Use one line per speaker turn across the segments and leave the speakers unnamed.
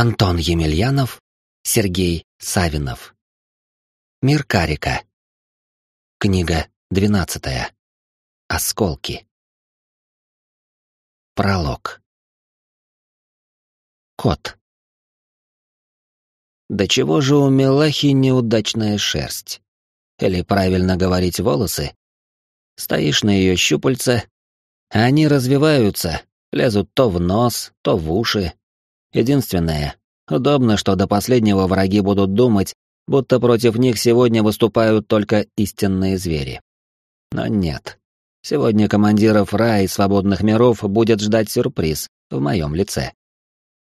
Антон Емельянов, Сергей Савинов. Мир Карика. Книга двенадцатая. Осколки. Пролог. Кот. Да чего же у Мелахи неудачная шерсть? Или правильно говорить волосы? Стоишь на ее щупальце, а они развиваются, лезут то в нос, то в уши, Единственное, удобно, что до последнего враги будут думать, будто против них сегодня выступают только истинные звери. Но нет. Сегодня командиров Ра и свободных миров будет ждать сюрприз в моем лице.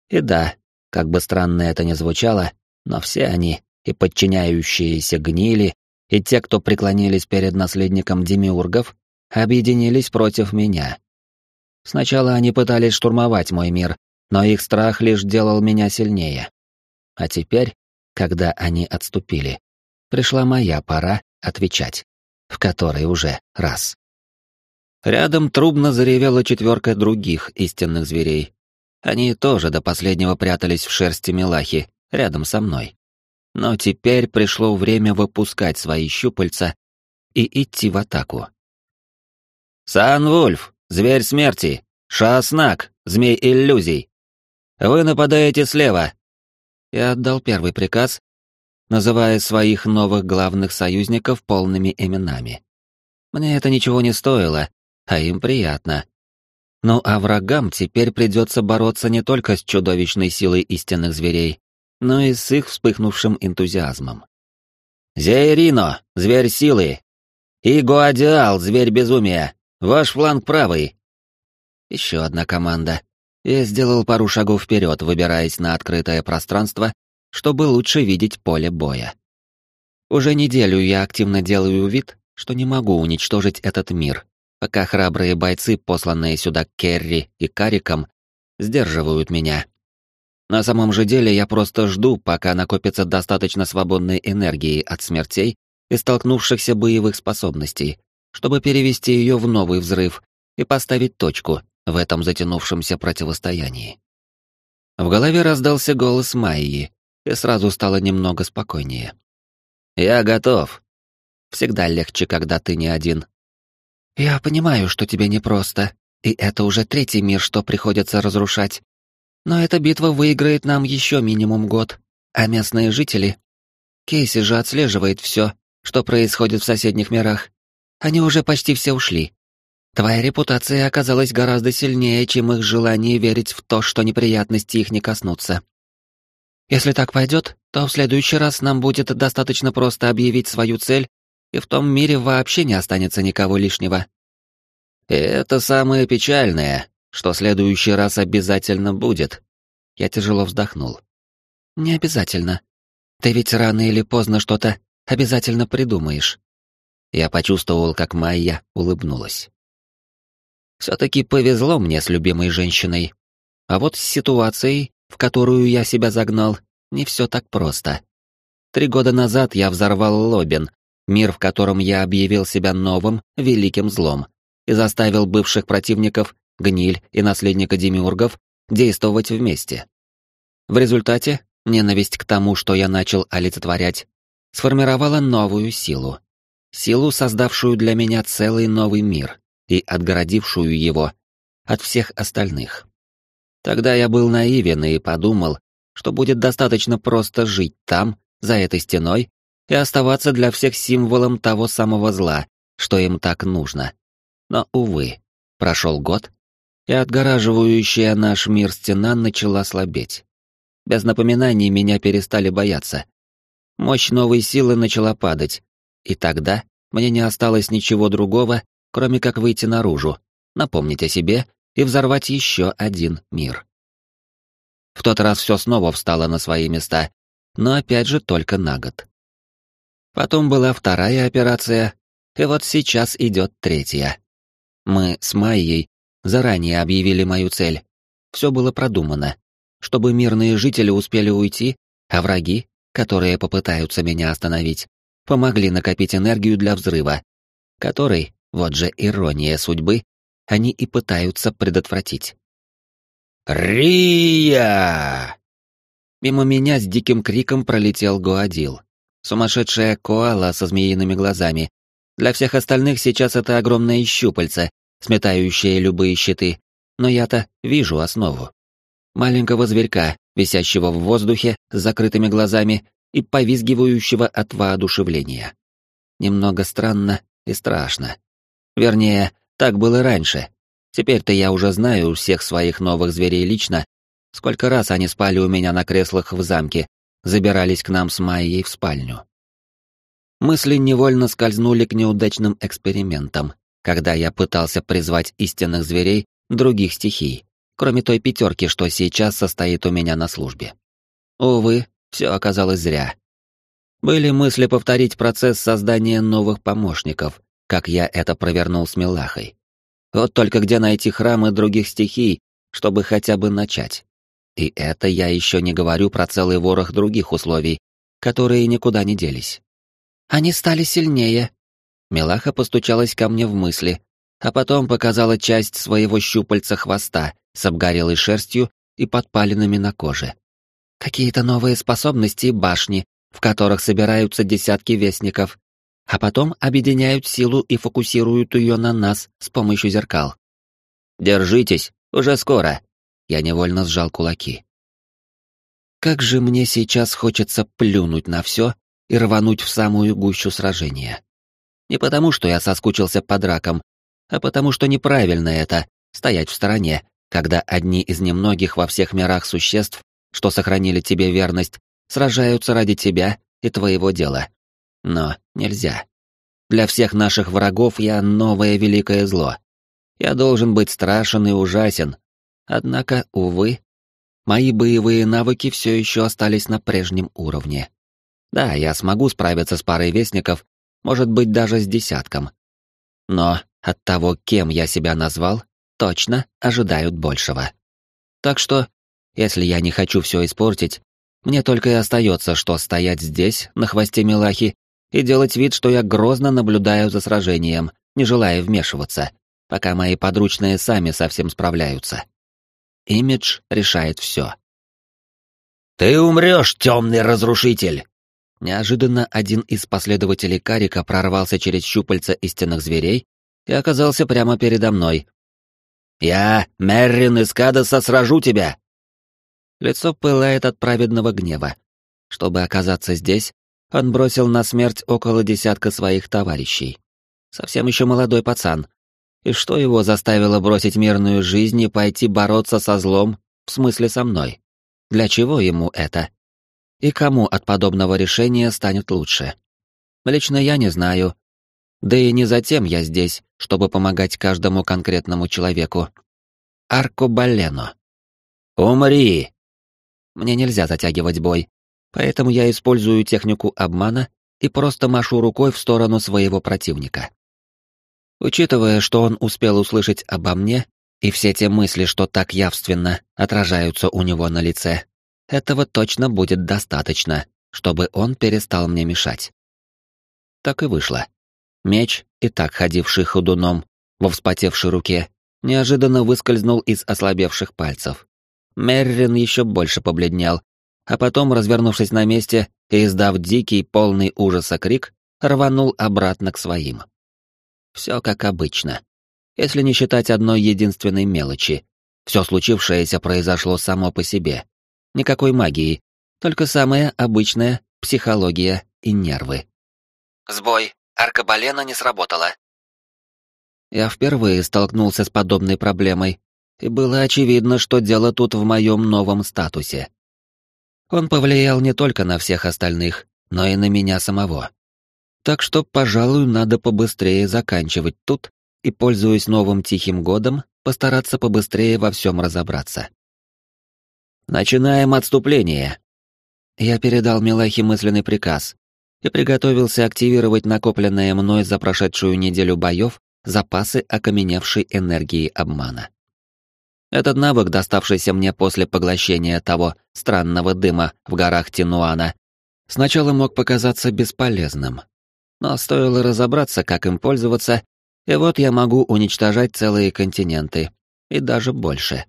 И да, как бы странно это ни звучало, но все они, и подчиняющиеся гнили, и те, кто преклонились перед наследником демиургов, объединились против меня. Сначала они пытались штурмовать мой мир, но их страх лишь делал меня сильнее. А теперь, когда они отступили, пришла моя пора отвечать, в которой уже раз. Рядом трубно заревела четверка других истинных зверей. Они тоже до последнего прятались в шерсти Милахи, рядом со мной. Но теперь пришло время выпускать свои щупальца и идти в атаку. «Сан-Вульф, зверь смерти! Шааснак, змей иллюзий! Вы нападаете слева!» Я отдал первый приказ, называя своих новых главных союзников полными именами. Мне это ничего не стоило, а им приятно. Ну а врагам теперь придется бороться не только с чудовищной силой истинных зверей, но и с их вспыхнувшим энтузиазмом. «Зейрино, зверь силы! И Гуадиал, зверь безумия! Ваш фланг правый!» Еще одна команда. Я сделал пару шагов вперед, выбираясь на открытое пространство, чтобы лучше видеть поле боя. Уже неделю я активно делаю вид, что не могу уничтожить этот мир, пока храбрые бойцы, посланные сюда Керри и Кариком, сдерживают меня. На самом же деле я просто жду, пока накопится достаточно свободной энергии от смертей и столкнувшихся боевых способностей, чтобы перевести ее в новый взрыв и поставить точку, в этом затянувшемся противостоянии. В голове раздался голос Майи, и сразу стало немного спокойнее. «Я готов. Всегда легче, когда ты не один». «Я понимаю, что тебе непросто, и это уже третий мир, что приходится разрушать. Но эта битва выиграет нам еще минимум год, а местные жители... Кейси же отслеживает все, что происходит в соседних мирах. Они уже почти все ушли. Твоя репутация оказалась гораздо сильнее, чем их желание верить в то, что неприятности их не коснутся. Если так пойдет, то в следующий раз нам будет достаточно просто объявить свою цель, и в том мире вообще не останется никого лишнего. И это самое печальное, что следующий раз обязательно будет. Я тяжело вздохнул. Не обязательно. Ты ведь рано или поздно что-то обязательно придумаешь. Я почувствовал, как Майя улыбнулась. Все-таки повезло мне с любимой женщиной. А вот с ситуацией, в которую я себя загнал, не все так просто. Три года назад я взорвал Лобин, мир, в котором я объявил себя новым, великим злом, и заставил бывших противников, гниль и наследника демиургов, действовать вместе. В результате ненависть к тому, что я начал олицетворять, сформировала новую силу. Силу, создавшую для меня целый новый мир, и отгородившую его от всех остальных. Тогда я был наивен и подумал, что будет достаточно просто жить там, за этой стеной, и оставаться для всех символом того самого зла, что им так нужно. Но, увы, прошел год, и отгораживающая наш мир стена начала слабеть. Без напоминаний меня перестали бояться. Мощь новой силы начала падать, и тогда мне не осталось ничего другого, кроме как выйти наружу, напомнить о себе и взорвать еще один мир. В тот раз все снова встало на свои места, но опять же только на год. Потом была вторая операция, и вот сейчас идет третья. Мы с Майей заранее объявили мою цель. Все было продумано, чтобы мирные жители успели уйти, а враги, которые попытаются меня остановить, помогли накопить энергию для взрыва, который, вот же ирония судьбы, они и пытаются предотвратить. «Рия!» Мимо меня с диким криком пролетел Гуадил. Сумасшедшая коала со змеиными глазами. Для всех остальных сейчас это огромное щупальце, сметающее любые щиты, но я-то вижу основу. Маленького зверька, висящего в воздухе с закрытыми глазами и повизгивающего от воодушевления. Немного странно и страшно. Вернее, так было раньше. Теперь-то я уже знаю всех своих новых зверей лично, сколько раз они спали у меня на креслах в замке, забирались к нам с Майей в спальню. Мысли невольно скользнули к неудачным экспериментам, когда я пытался призвать истинных зверей других стихий, кроме той пятерки, что сейчас состоит у меня на службе. Увы, все оказалось зря. Были мысли повторить процесс создания новых помощников, как я это провернул с Милахой. Вот только где найти храмы других стихий, чтобы хотя бы начать. И это я еще не говорю про целый ворох других условий, которые никуда не делись. Они стали сильнее. Милаха постучалась ко мне в мысли, а потом показала часть своего щупальца хвоста с обгорелой шерстью и подпалинами на коже. Какие-то новые способности и башни, в которых собираются десятки вестников, а потом объединяют силу и фокусируют ее на нас с помощью зеркал. «Держитесь, уже скоро!» Я невольно сжал кулаки. Как же мне сейчас хочется плюнуть на все и рвануть в самую гущу сражения. Не потому, что я соскучился по дракам, а потому, что неправильно это — стоять в стороне, когда одни из немногих во всех мирах существ, что сохранили тебе верность, сражаются ради тебя и твоего дела. Но нельзя. Для всех наших врагов я новое великое зло. Я должен быть страшен и ужасен. Однако, увы, мои боевые навыки все еще остались на прежнем уровне. Да, я смогу справиться с парой вестников, может быть, даже с десятком. Но от того, кем я себя назвал, точно ожидают большего. Так что, если я не хочу все испортить, мне только и остается, что стоять здесь, на хвосте Милахи, и делать вид, что я грозно наблюдаю за сражением, не желая вмешиваться, пока мои подручные сами совсем справляются. Имидж решает все.
«Ты умрешь, темный разрушитель!»
Неожиданно один из последователей Карика прорвался через щупальца истинных зверей и оказался прямо передо мной.
«Я, Меррин из Кадаса, сражу тебя!»
Лицо пылает от праведного гнева. Чтобы оказаться здесь, он бросил на смерть около десятка своих товарищей. Совсем еще молодой пацан. И что его заставило бросить мирную жизнь и пойти бороться со злом, в смысле со мной? Для чего ему это? И кому от подобного решения станет лучше? Лично я не знаю. Да и не затем я здесь, чтобы помогать каждому конкретному человеку. Аркобалено.
«Умри!»
Мне нельзя затягивать бой, поэтому я использую технику обмана и просто машу рукой в сторону своего противника. Учитывая, что он успел услышать обо мне, и все те мысли, что так явственно отражаются у него на лице, этого точно будет достаточно, чтобы он перестал мне мешать. Так и вышло. Меч, и так ходивший ходуном во вспотевшей руке, неожиданно выскользнул из ослабевших пальцев. Меррин еще больше побледнел, а потом, развернувшись на месте и издав дикий, полный ужаса крик, рванул обратно к своим. Все как обычно. Если не считать одной единственной мелочи. Все случившееся произошло само по себе. Никакой магии, только самая обычная психология и нервы.
Сбой. Аркабалена не сработала.
Я впервые столкнулся с подобной проблемой, и было очевидно, что дело тут в моем новом статусе. Он повлиял не только на всех остальных, но и на меня самого. Так что, пожалуй, надо побыстрее заканчивать тут и, пользуясь новым тихим годом, постараться побыстрее во всем разобраться.
«Начинаем отступление!»
Я передал Милахе мысленный приказ, и приготовился активировать накопленные мной за прошедшую неделю боев запасы окаменевшей энергии обмана. Этот навык, доставшийся мне после поглощения того странного дыма в горах Тинуана, сначала мог показаться бесполезным. Но стоило разобраться, как им пользоваться, и вот я могу уничтожать целые континенты, и даже больше.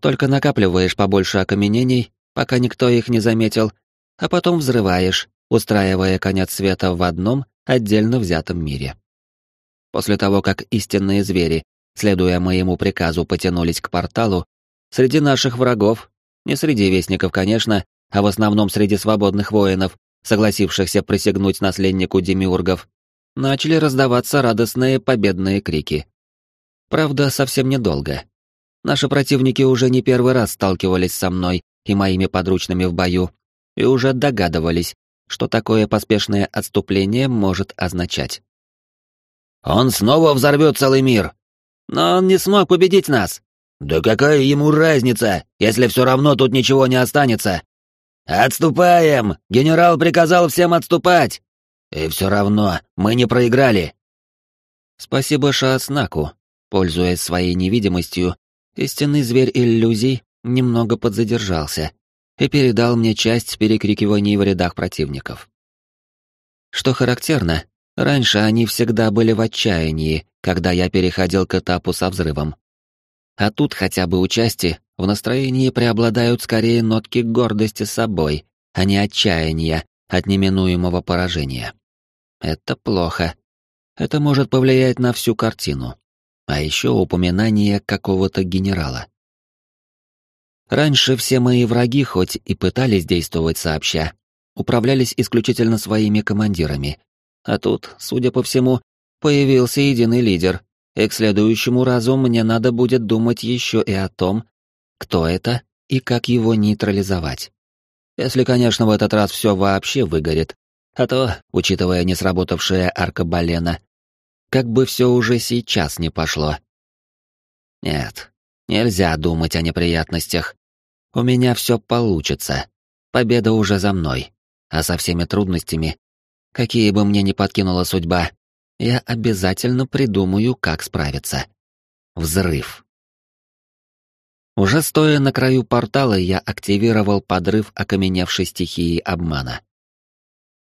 Только накапливаешь побольше окаменений, пока никто их не заметил, а потом взрываешь, устраивая конец света в одном отдельно взятом мире. После того, как истинные звери, следуя моему приказу, потянулись к порталу, среди наших врагов, не среди вестников, конечно, а в основном среди свободных воинов, согласившихся присягнуть наследнику демиургов, начали раздаваться радостные победные крики. Правда, совсем недолго. Наши противники уже не первый раз сталкивались со мной и моими подручными в бою, и уже догадывались, что такое поспешное отступление может означать.
«Он снова взорвет целый мир!»
«Но он не смог победить нас!»
«Да какая ему разница, если все равно тут ничего не останется?» «Отступаем! Генерал приказал всем отступать!» «И все равно, мы не проиграли!»
Спасибо Шааснаку. Пользуясь своей невидимостью, истинный зверь иллюзий немного подзадержался и передал мне часть перекрикиваний в рядах противников. Что характерно, раньше они всегда были в отчаянии, когда я переходил к этапу со взрывом. А тут хотя бы у в настроении преобладают скорее нотки гордости собой, а не отчаяния от неминуемого поражения. Это плохо. Это может повлиять на всю картину. А еще упоминание какого-то генерала. Раньше все мои враги, хоть и пытались действовать сообща, управлялись исключительно своими командирами. А тут, судя по всему, появился единый лидер, и к следующему разу мне надо будет думать еще и о том, кто это и как его нейтрализовать. Если, конечно, в этот раз все вообще выгорит, а то, учитывая не сработавшее аркабалена, как бы все уже сейчас не пошло. Нет, нельзя думать о неприятностях. У меня все получится. Победа уже за мной. А со всеми трудностями, какие бы мне ни подкинула судьба, я обязательно придумаю, как справиться. Взрыв. Уже стоя на краю портала, я активировал подрыв окаменевшей стихии обмана.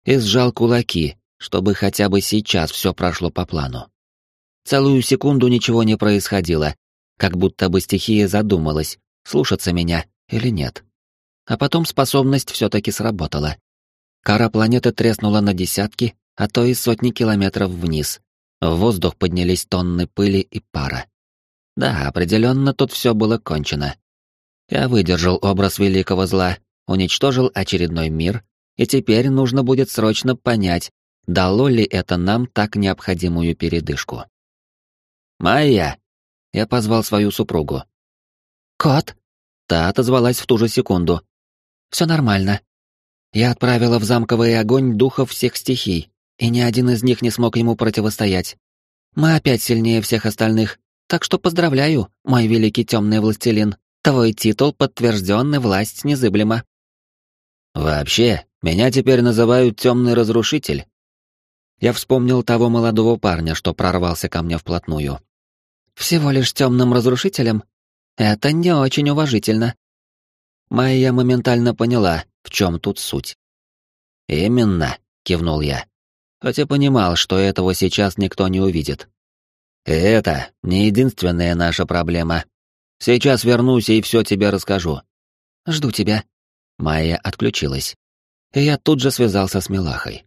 И сжал кулаки, чтобы хотя бы сейчас все прошло по плану. Целую секунду ничего не происходило, как будто бы стихия задумалась, слушаться меня или нет. А потом способность все-таки сработала. Кора планеты треснула на десятки, а то и сотни километров вниз. В воздух поднялись тонны пыли и пара. Да, определенно тут все было кончено. Я выдержал образ великого зла, уничтожил очередной мир, и теперь нужно будет срочно понять, дало ли это нам так необходимую передышку. «Майя!» — я позвал свою супругу.
«Кот?»
— та отозвалась в ту же секунду.
«Все нормально. Я отправила в замковый огонь духов всех стихий, и ни один из них не смог ему противостоять. Мы опять сильнее всех остальных, так что поздравляю, мой великий темный властелин. Твой титул подтвержден и власть незыблема.
Вообще, меня теперь называют темный разрушитель. Я вспомнил того молодого парня, что прорвался ко мне вплотную.
Всего лишь темным разрушителем? Это не очень уважительно.
Майя моментально поняла, в чем тут суть. «Именно», — кивнул я. Хотя понимал, что этого сейчас никто не увидит. И это не единственная наша проблема. Сейчас вернусь и все тебе расскажу.
Жду тебя.
Майя отключилась. И я тут же связался с Милахой.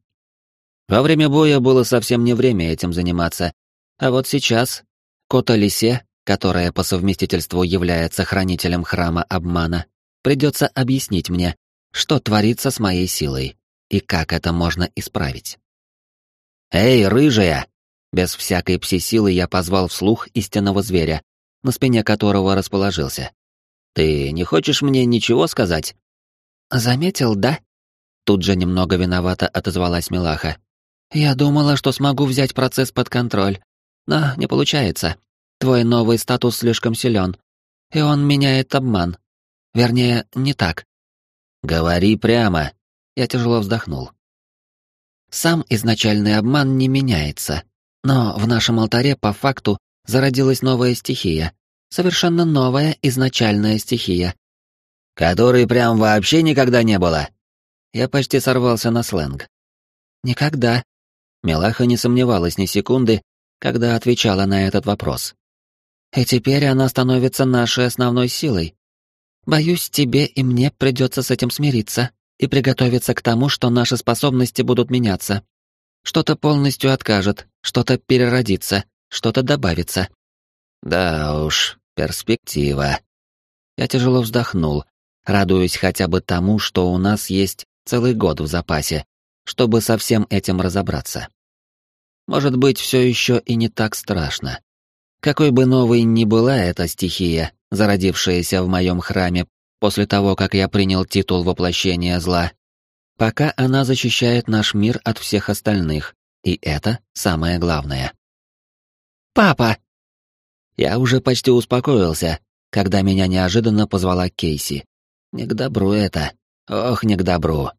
Во время боя было совсем не время этим заниматься. А вот сейчас Кота Лисе, которая по совместительству является хранителем храма обмана, придется объяснить мне, что творится с моей силой и как это можно исправить. «Эй, рыжая!» Без всякой пси-силы я позвал вслух истинного зверя, на спине которого расположился. «Ты не хочешь мне ничего сказать?»
«Заметил, да?»
Тут же немного виновато отозвалась Милаха.
«Я думала, что смогу взять процесс под контроль, но не получается. Твой новый статус слишком силен, и он меняет обман. Вернее, не так».
«Говори прямо». Я тяжело вздохнул.
Сам изначальный обман не меняется, но в нашем алтаре по факту зародилась новая стихия. Совершенно новая изначальная стихия.
Которой прям вообще никогда не было.
Я почти сорвался на сленг.
Никогда.
Мелаха не сомневалась ни секунды, когда отвечала на этот вопрос.
И теперь она становится нашей основной силой. Боюсь, тебе и мне придется с этим смириться и приготовиться к тому, что наши способности будут меняться. Что-то полностью откажет, что-то переродится, что-то добавится.
Да уж, перспектива. Я тяжело вздохнул, радуясь хотя бы тому, что у нас есть целый год в запасе, чтобы со всем этим разобраться. Может быть, все еще и не так страшно. Какой бы новой ни была эта стихия, зародившаяся в моем храме после того, как я принял титул воплощения зла, пока она защищает наш мир от всех остальных, и это самое главное.
«Папа!»
Я уже почти успокоился, когда меня неожиданно позвала Кейси. Не к добру это. Ох, не к добру.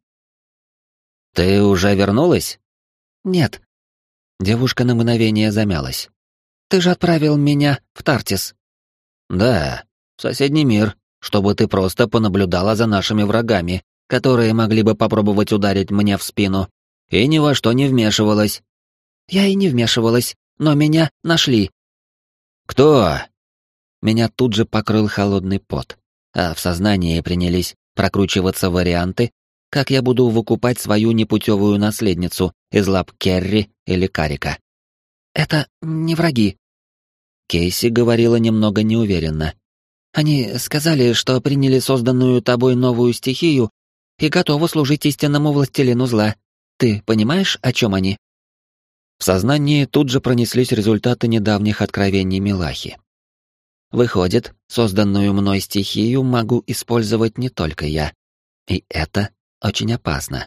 «Ты уже вернулась?»
«Нет».
Девушка на мгновение замялась.
«Ты же отправил меня в Тартис».
«Да, в соседний мир, чтобы ты просто понаблюдала за нашими врагами, которые могли бы попробовать ударить мне в спину, и ни во что не вмешивалась».
«Я и не вмешивалась, но меня нашли».
«Кто?» Меня тут же покрыл холодный пот, а в сознании принялись прокручиваться варианты, как я буду выкупать свою непутевую наследницу из лап Керри или Карика.
«Это не враги».
Кейси говорила немного неуверенно.
«Они сказали, что приняли созданную тобой новую стихию и готовы служить истинному властелину зла. Ты понимаешь, о чем они?»
В сознании тут же пронеслись результаты недавних откровений Милахи. Выходит, созданную мной стихию могу использовать не только я. И это очень опасно.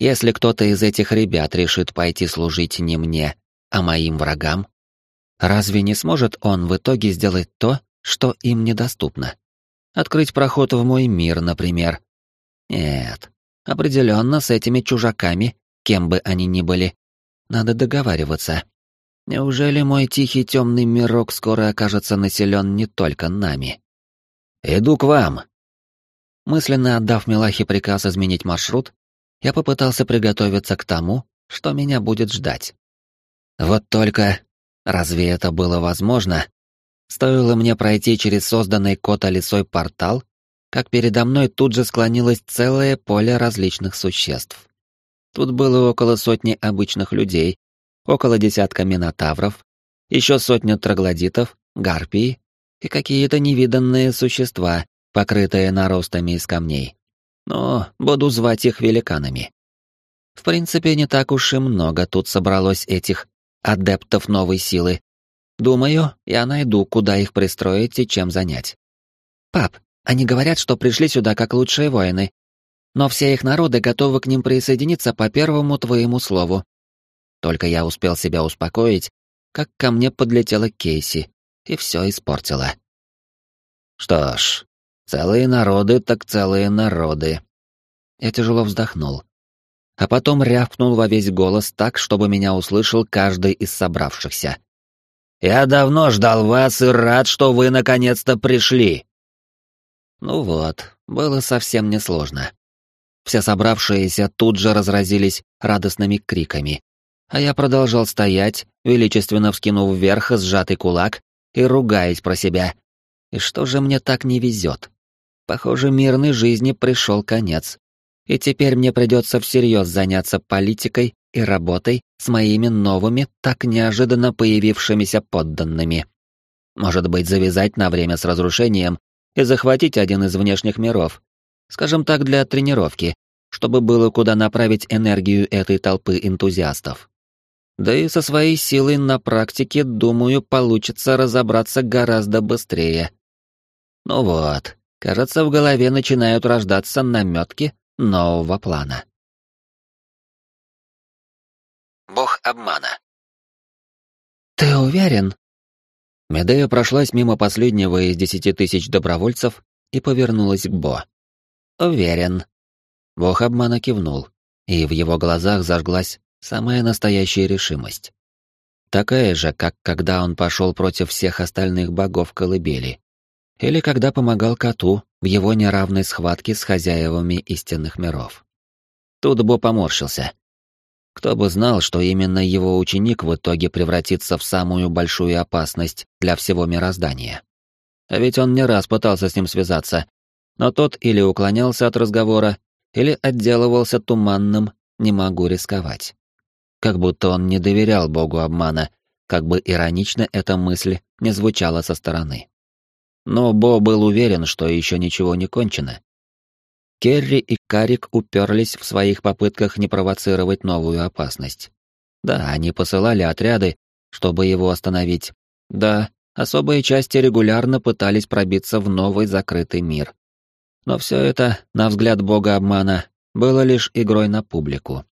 Если кто-то из этих ребят решит пойти служить не мне, а моим врагам, разве не сможет он в итоге сделать то, что им недоступно? Открыть проход в мой мир, например. Нет, определенно с этими чужаками, кем бы они ни были, надо договариваться. Неужели мой тихий темный мирок скоро окажется населен не только нами? Иду к вам. Мысленно отдав Милахе приказ изменить маршрут, я попытался приготовиться к тому, что меня будет ждать. Вот только, разве это было возможно? Стоило мне пройти через созданный кота-лисой портал, как передо мной тут же склонилось целое поле различных существ. Тут было около сотни обычных людей, около десятка минотавров, еще сотня троглодитов, гарпии и какие-то невиданные существа, покрытые наростами из камней. Но буду звать их великанами. В принципе, не так уж и много тут собралось этих адептов новой силы. Думаю, я найду, куда их пристроить и чем занять.
Пап, они говорят, что пришли сюда как лучшие воины, но все их народы готовы к ним присоединиться по первому твоему слову.
Только я успел себя успокоить, как ко мне подлетела Кейси и все испортила. Что ж, целые народы так целые народы. Я тяжело вздохнул. А потом рявкнул во весь голос так, чтобы меня услышал каждый из собравшихся. «Я давно ждал вас и рад, что вы наконец-то пришли!» Ну вот, было совсем несложно. Все собравшиеся тут же разразились радостными криками. А я продолжал стоять, величественно вскинув вверх сжатый кулак и ругаясь про себя. И что же мне так не везет? Похоже, мирной жизни пришел конец. И теперь мне придется всерьез заняться политикой и работой с моими новыми, так неожиданно появившимися подданными. Может быть, завязать на время с разрушением и захватить один из внешних миров, Скажем так, для тренировки, чтобы было куда направить энергию этой толпы энтузиастов. Да и со своей силой на практике, думаю, получится разобраться гораздо быстрее. Ну вот, кажется, в голове начинают рождаться наметки нового плана.
Бог обмана.
«Ты уверен?»
Медея прошлась мимо последнего из десяти тысяч добровольцев и повернулась к Бо. «Уверен». Бог обмана кивнул, и в его глазах зажглась самая настоящая решимость. Такая же, как когда он пошел против всех остальных богов колыбели. Или когда помогал коту в его неравной схватке с хозяевами истинных миров. Тут Бо поморщился. Кто бы знал, что именно его ученик в итоге превратится в самую большую опасность для всего мироздания. А ведь он не раз пытался с ним связаться, но тот или уклонялся от разговора, или отделывался туманным «не могу рисковать». Как будто он не доверял богу обмана, как бы иронично эта мысль не звучала со стороны. Но Бо был уверен, что еще ничего не кончено. Керри и Карик уперлись в своих попытках не провоцировать новую опасность. Да, они посылали отряды, чтобы его остановить. Да, особые части регулярно пытались пробиться в новый закрытый мир. Но все это, на взгляд бога обмана, было лишь игрой на публику.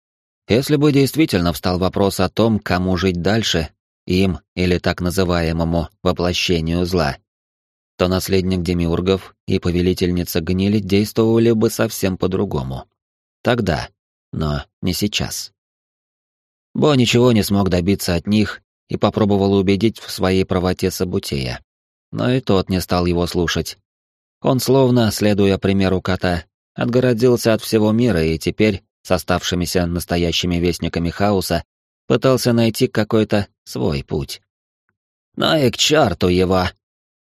Если бы действительно встал вопрос о том, кому жить дальше, им или так называемому воплощению зла, то наследник демиургов и повелительница гнили действовали бы совсем по-другому. Тогда, но не сейчас. Бо ничего не смог добиться от них и попробовал убедить в своей правоте Сабутея. Но и тот не стал его слушать. Он, словно, следуя примеру кота, отгородился от всего мира и теперь, с оставшимися настоящими вестниками хаоса, пытался найти какой-то свой путь. «Ну и к черту его!»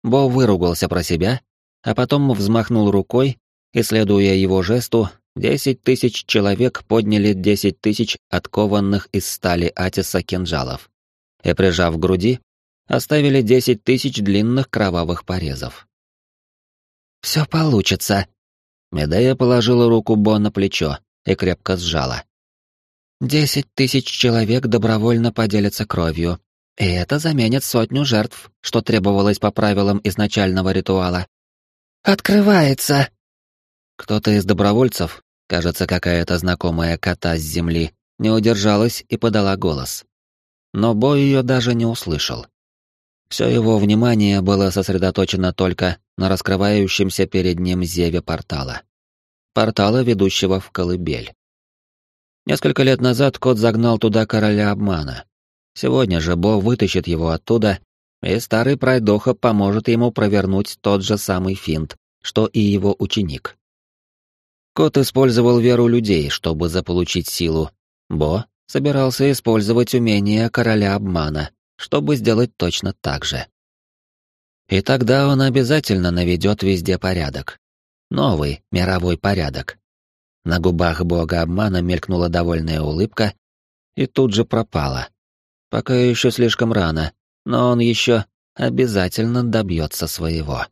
Бо выругался про себя, а потом взмахнул рукой, и, следуя его жесту, десять тысяч человек подняли десять тысяч откованных из стали Атиса кинжалов и, прижав к груди, оставили десять тысяч длинных кровавых порезов. «Все получится». Медея положила руку Бо на плечо и крепко сжала. «Десять тысяч человек добровольно поделятся кровью, и это заменит сотню жертв, что требовалось по правилам изначального ритуала». «Открывается!» Кто-то из добровольцев, кажется, какая-то знакомая кота с земли, не удержалась и подала голос. Но Бо ее даже не услышал. Все его внимание было сосредоточено только на раскрывающемся перед ним зеве портала. Портала, ведущего в колыбель. Несколько лет назад кот загнал туда короля обмана. Сегодня же Бо вытащит его оттуда, и старый пройдоха поможет ему провернуть тот же самый финт, что и его ученик. Кот использовал веру людей, чтобы заполучить силу. Бо собирался использовать умение короля обмана, чтобы сделать точно так же. И тогда он обязательно наведет везде порядок. Новый мировой порядок. На губах бога обмана мелькнула довольная улыбка и тут же пропала. Пока еще слишком рано, но он еще обязательно добьется своего.